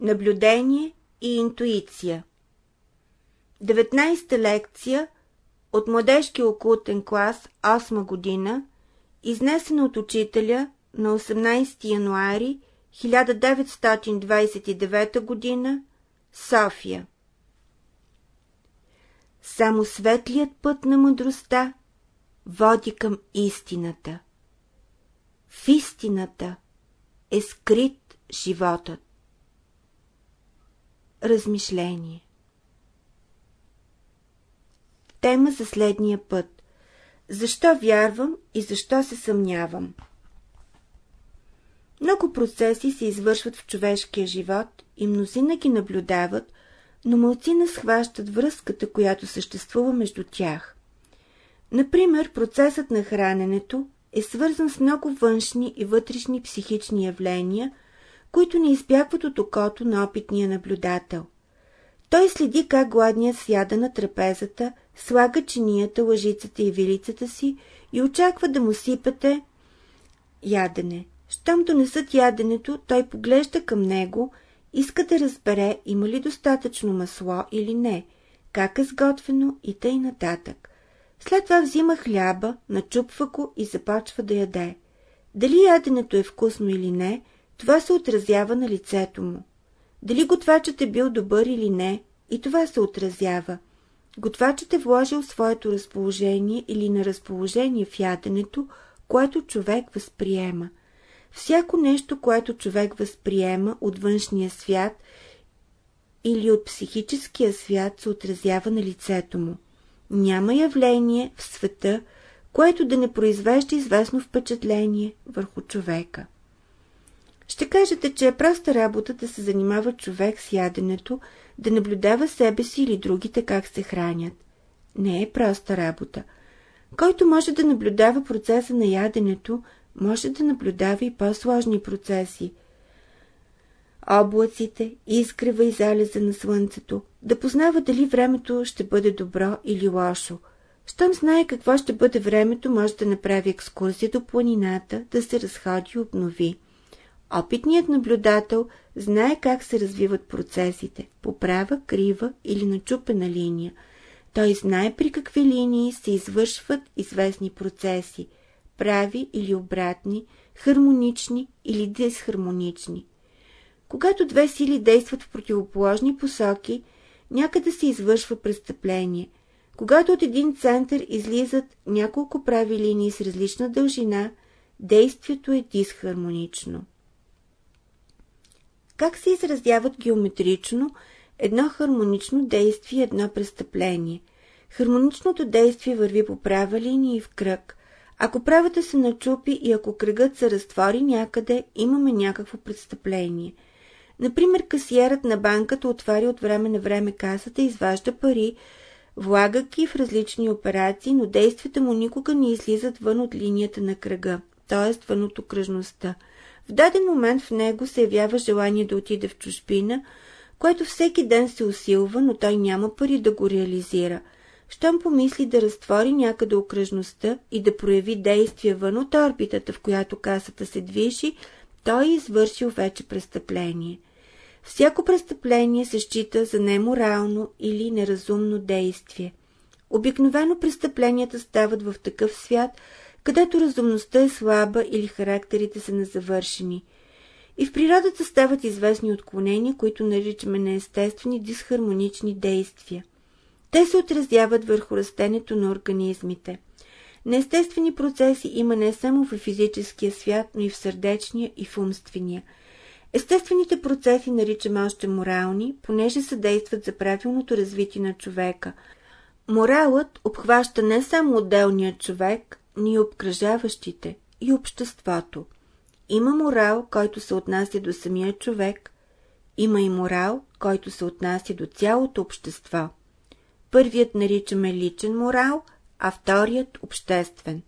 Наблюдение и интуиция 19-та лекция от младежки окултен клас 8 година, изнесена от учителя на 18 януари 1929 година, София. Само светлият път на мъдростта води към истината. В истината е скрит животът. Размишление Тема за следния път. Защо вярвам и защо се съмнявам? Много процеси се извършват в човешкия живот и мнозина ги наблюдават, но малцина схващат връзката, която съществува между тях. Например, процесът на храненето е свързан с много външни и вътрешни психични явления, които не избягват от окото на опитния наблюдател. Той следи как гладният сяда на трапезата, слага чинията, лъжицата и вилицата си и очаква да му сипете ядене. Щом донесат яденето, той поглежда към него, иска да разбере има ли достатъчно масло или не, как е сготвено и тъй нататък. След това взима хляба, начупва го и започва да яде. Дали яденето е вкусно или не, това се отразява на лицето му. Дали готвачът е бил добър или не, и това се отразява. Готвачът е вложил своето разположение или на разположение в яденето, което човек възприема. Всяко нещо, което човек възприема от външния свят или от психическия свят, се отразява на лицето му. Няма явление в света, което да не произвежда известно впечатление върху човека. Ще кажете, че е проста работа да се занимава човек с яденето, да наблюдава себе си или другите как се хранят. Не е проста работа. Който може да наблюдава процеса на яденето, може да наблюдава и по-сложни процеси. Облаците, изгрева и залеза на слънцето, да познава дали времето ще бъде добро или лошо. Щом знае какво ще бъде времето, може да направи екскурсия до планината, да се разходи и обнови. Опитният наблюдател знае как се развиват процесите по права, крива или начупена линия. Той знае при какви линии се извършват известни процеси – прави или обратни, хармонични или дисхармонични. Когато две сили действат в противоположни посоки, някъде се извършва престъпление. Когато от един център излизат няколко прави линии с различна дължина, действието е дисхармонично. Как се изразяват геометрично едно хармонично действие едно престъпление? Хармоничното действие върви по права линия и в кръг. Ако правата се начупи и ако кръгът се разтвори някъде, имаме някакво престъпление. Например, касиерът на банката отваря от време на време касата и изважда пари, влага в различни операции, но действията му никога не излизат вън от линията на кръга, т.е. вън от окръжността. В даден момент в него се явява желание да отиде в чужбина, което всеки ден се усилва, но той няма пари да го реализира. Щом помисли да разтвори някъде окръжността и да прояви действие вън от орбитата, в която касата се движи, той е извършил вече престъпление. Всяко престъпление се счита за неморално или неразумно действие. Обикновено престъпленията стават в такъв свят, където разумността е слаба или характерите са незавършени. И в природата стават известни отклонения, които наричаме неестествени дисхармонични действия. Те се отразяват върху растението на организмите. Неестествени процеси има не само в физическия свят, но и в сърдечния и в умствения. Естествените процеси наричаме още морални, понеже съдействат за правилното развитие на човека. Моралът обхваща не само отделния човек, ни обкръжаващите и обществото. Има морал, който се отнася до самия човек, има и морал, който се отнася до цялото общество. Първият наричаме личен морал, а вторият обществен.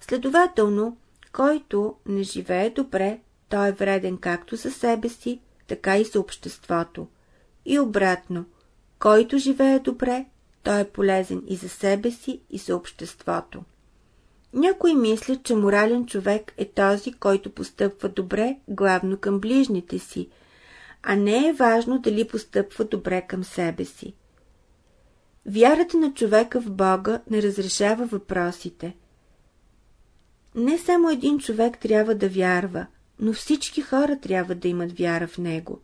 Следователно, който не живее добре, той е вреден както за себе си, така и за обществото. И обратно, който живее добре, той е полезен и за себе си, и за обществото. Някои мислят, че морален човек е този, който постъпва добре главно към ближните си, а не е важно дали постъпва добре към себе си. Вярата на човека в Бога не разрешава въпросите. Не само един човек трябва да вярва, но всички хора трябва да имат вяра в него.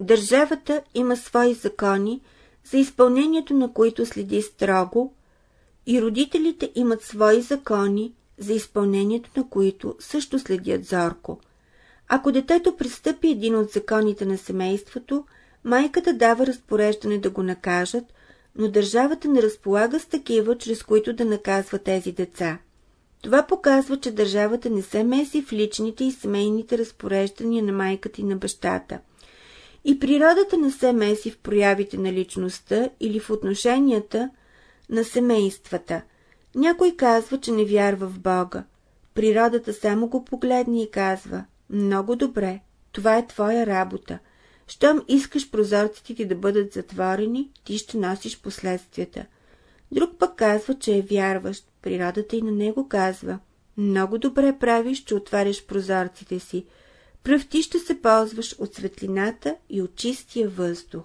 Държавата има свои закони, за изпълнението на които следи строго, и родителите имат свои закони, за изпълнението на които също следят зорко. Ако детето пристъпи един от законите на семейството, майката дава разпореждане да го накажат, но държавата не разполага с такива, чрез които да наказва тези деца. Това показва, че държавата не се меси в личните и семейните разпореждания на майката и на бащата. И природата не се меси в проявите на личността или в отношенията на семействата. Някой казва, че не вярва в Бога. Природата само го погледне и казва «Много добре, това е твоя работа. Щом искаш прозорците ти да бъдат затворени, ти ще носиш последствията. Друг пък казва, че е вярващ. Природата и на него казва Много добре правиш, че отваряш прозорците си. Пръв ти ще се ползваш от светлината и от чистия въздух.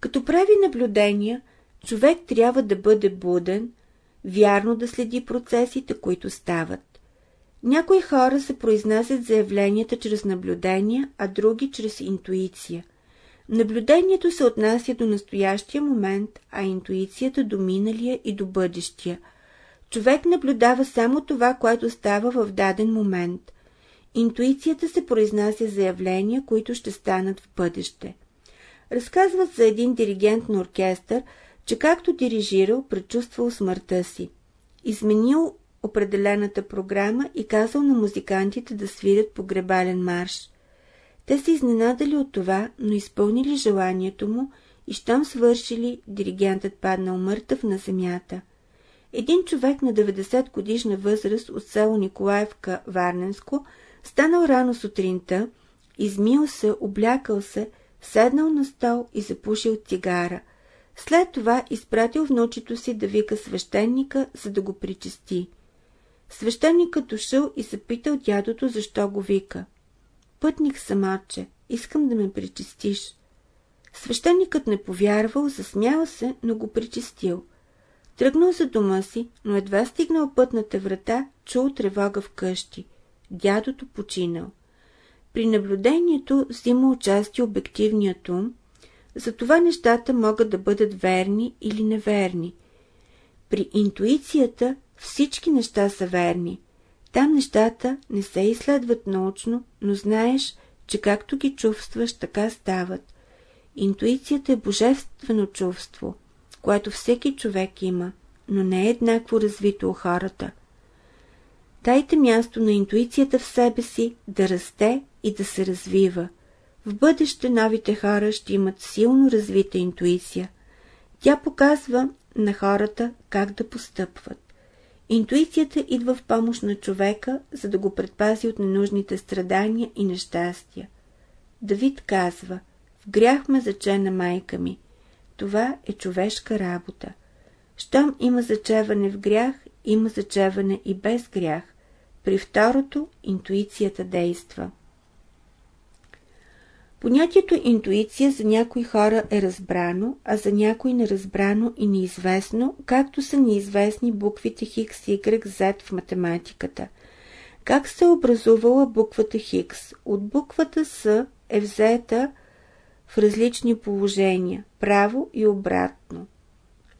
Като прави наблюдения, човек трябва да бъде буден, вярно да следи процесите, които стават. Някои хора се произнасят заявленията чрез наблюдения, а други чрез интуиция. Наблюдението се отнася до настоящия момент, а интуицията до миналия и до бъдещия. Човек наблюдава само това, което става в даден момент. Интуицията се произнася за явления, които ще станат в бъдеще. Разказват за един диригент на оркестър, че както дирижирал, предчувствал смъртта си. Изменил определената програма и казал на музикантите да свирят погребален марш. Те се изненадали от това, но изпълнили желанието му и щом свършили, диригентът паднал мъртъв на земята. Един човек на 90 годишна възраст от село Николаевка, Варненско, станал рано сутринта, измил се, облякал се, седнал на стол и запушил цигара. След това изпратил внучето си да вика свещеника, за да го причисти. Свещеникът дошъл и запитал дядото, защо го вика. Пътник съм, отче, искам да ме причистиш. Свещеникът не повярвал, засмял се, но го причистил. Тръгнал за дома си, но едва стигнал пътната врата, чул тревога в къщи. Дядото починал. При наблюдението взима участие обективният ум, затова нещата могат да бъдат верни или неверни. При интуицията всички неща са верни. Там нещата не се изследват научно, но знаеш, че както ги чувстваш, така стават. Интуицията е божествено чувство, което всеки човек има, но не е еднакво развито у хората. Дайте място на интуицията в себе си да расте и да се развива. В бъдеще новите хора ще имат силно развита интуиция. Тя показва на хората как да постъпват. Интуицията идва в помощ на човека, за да го предпази от ненужните страдания и нещастия. Давид казва, в грях ме зачена майка ми. Това е човешка работа. Щом има зачеване в грях, има зачеване и без грях. При второто интуицията действа. Понятието интуиция за някои хора е разбрано, а за някои неразбрано и неизвестно, както са неизвестни буквите Хикс, Y, Z в математиката. Как се е образувала буквата Хикс? От буквата С е взета в различни положения, право и обратно.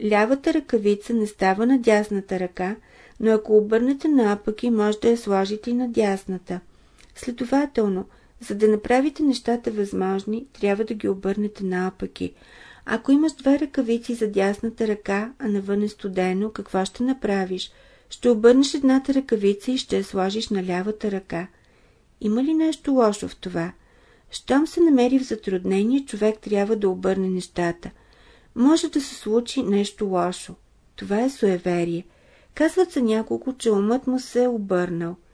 Лявата ръкавица не става на дясната ръка, но ако обърнете наопаки, може да я сложите и на дясната. Следователно, за да направите нещата възможни, трябва да ги обърнете наопаки. Ако имаш две ръкавици за дясната ръка, а навън е студено, какво ще направиш? Ще обърнеш едната ръкавица и ще я сложиш на лявата ръка. Има ли нещо лошо в това? Щом се намери в затруднение, човек трябва да обърне нещата. Може да се случи нещо лошо. Това е суеверие. Казват се няколко, че умът му се е обърнал –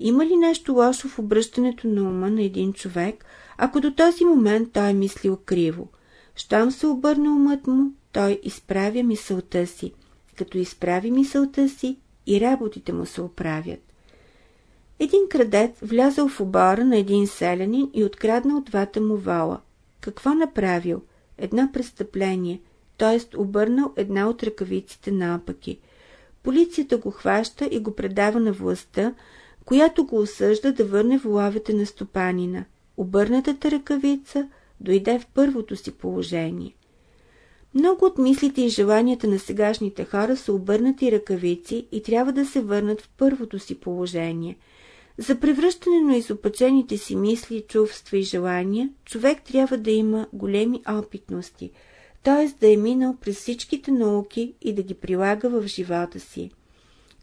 има ли нещо лошо в обръщането на ума на един човек, ако до този момент той е мислил криво? Щом се обърне умът му, той изправя мисълта си. Като изправи мисълта си, и работите му се оправят. Един крадец влязъл в обора на един селянин и откраднал двата му вола. Какво направил? Едно престъпление, т.е. обърнал една от ръкавиците наопаки. Полицията го хваща и го предава на властта, която го осъжда да върне воловете на стопанина. Обърнатата ръкавица дойде в първото си положение. Много от мислите и желанията на сегашните хора са обърнати ръкавици и трябва да се върнат в първото си положение. За превръщане на изопачените си мисли, чувства и желания, човек трябва да има големи опитности, т.е. да е минал през всичките науки и да ги прилага в живота си.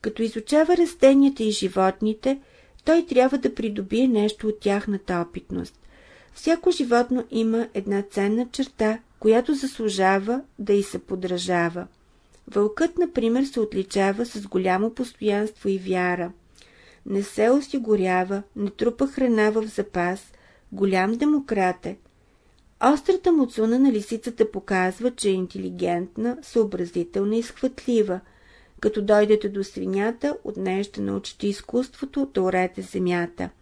Като изучава растенията и животните, той трябва да придобие нещо от тяхната опитност. Всяко животно има една ценна черта, която заслужава да й се подражава. Вълкът, например, се отличава с голямо постоянство и вяра. Не се осигурява, не трупа храна в запас, голям демократ е. Острата муцуна на лисицата показва, че е интелигентна, съобразителна и схватлива. Като дойдете до свинята, от нея ще научите изкуството да орете земята –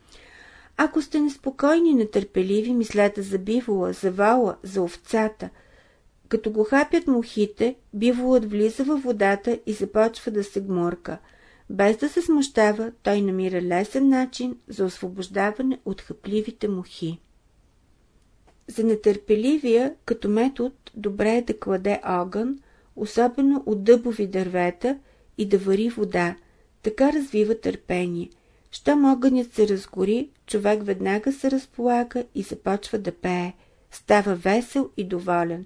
ако сте неспокойни и нетърпеливи, мислете за бивола, за вала, за овцата. Като го хапят мухите, биволът влиза във водата и започва да се гмурка. Без да се смущава, той намира лесен начин за освобождаване от хъпливите мухи. За нетърпеливия, като метод, добре е да кладе огън, особено от дъбови дървета, и да вари вода. Така развива търпение – щом огънят се разгори, човек веднага се разполага и започва да пее. Става весел и доволен.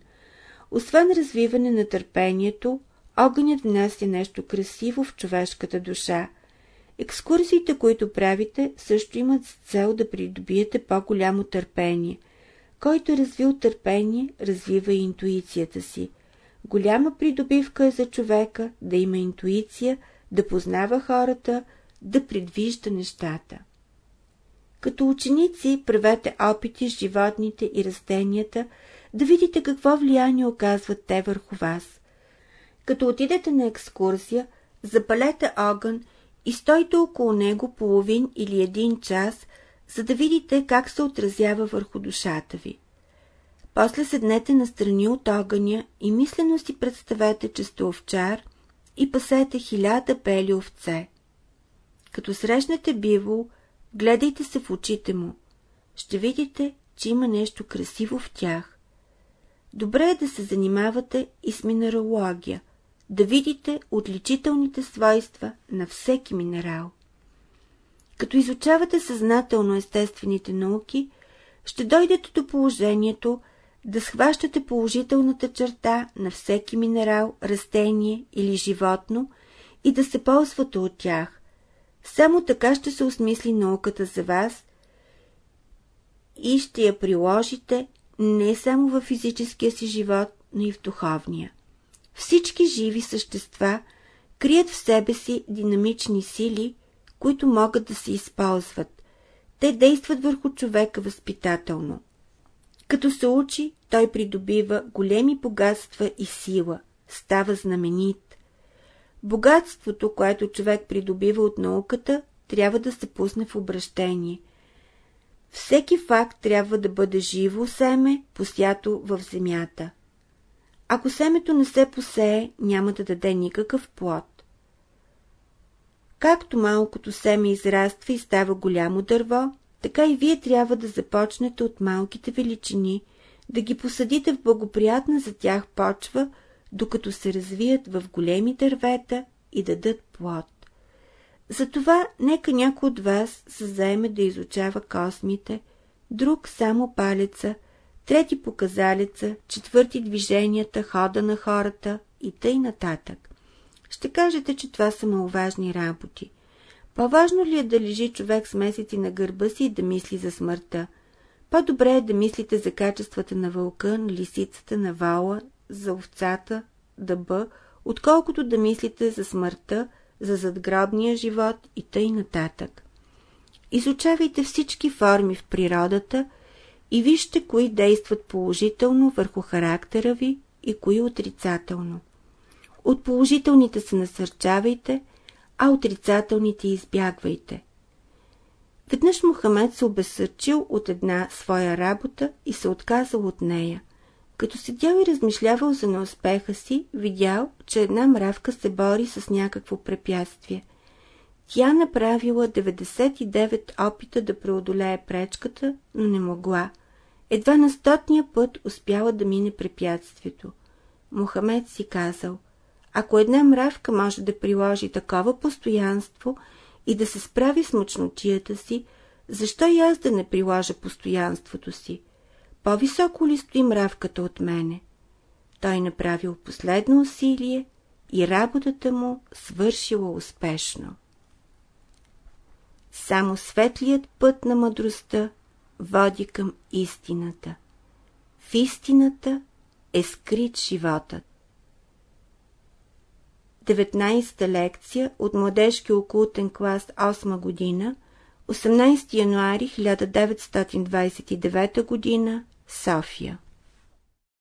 Освен развиване на търпението, огънят внася нещо красиво в човешката душа. Екскурсиите, които правите, също имат с цел да придобиете по-голямо търпение. Който е развил търпение, развива и интуицията си. Голяма придобивка е за човека да има интуиция, да познава хората, да предвижда нещата. Като ученици правете опити с животните и растенията, да видите какво влияние оказват те върху вас. Като отидете на екскурсия, запалете огън и стойте около него половин или един час, за да видите как се отразява върху душата ви. После седнете настрани от огъня и мислено си представете, че сте овчар и пасете хиляда бели овце. Като срещнете биво, гледайте се в очите му. Ще видите, че има нещо красиво в тях. Добре е да се занимавате и с минералогия, да видите отличителните свойства на всеки минерал. Като изучавате съзнателно естествените науки, ще дойдете до положението да схващате положителната черта на всеки минерал, растение или животно и да се ползвате от тях, само така ще се осмисли науката за вас и ще я приложите не само в физическия си живот, но и в духовния. Всички живи същества крият в себе си динамични сили, които могат да се използват. Те действат върху човека възпитателно. Като се учи, той придобива големи богатства и сила, става знаменит. Богатството, което човек придобива от науката, трябва да се пусне в обращение. Всеки факт трябва да бъде живо семе, посято в земята. Ако семето не се посее, няма да даде никакъв плод. Както малкото семе израства и става голямо дърво, така и вие трябва да започнете от малките величини, да ги посадите в благоприятна за тях почва, докато се развият в големи дървета и дадат плод. Затова нека някой от вас се заеме да изучава космите, друг само палеца, трети показалеца, четвърти движенията, хода на хората и тъй нататък. Ще кажете, че това са маловажни работи. По-важно ли е да лежи човек с месеци на гърба си и да мисли за смъртта? По-добре е да мислите за качествата на вълка, на лисицата, на вала, за овцата, дъба, отколкото да мислите за смъртта, за задгробния живот и тъй нататък. Изучавайте всички форми в природата и вижте кои действат положително върху характера ви и кои отрицателно. От положителните се насърчавайте, а отрицателните избягвайте. Веднъж Мохамед се обесърчил от една своя работа и се отказал от нея. Като седял и размишлявал за неуспеха си, видял, че една мравка се бори с някакво препятствие. Тя направила 99 опита да преодолее пречката, но не могла. Едва на стотния път успяла да мине препятствието. Мохамед си казал, ако една мравка може да приложи такова постоянство и да се справи с мъчнотията си, защо и аз да не приложа постоянството си? По-високо ли стои мравката от мене? Той направил последно усилие и работата му свършила успешно. Само светлият път на мъдростта води към истината. В истината е скрит животът. 19-та лекция от младежки окултен клас 8 година, 18 януари 1929 година, София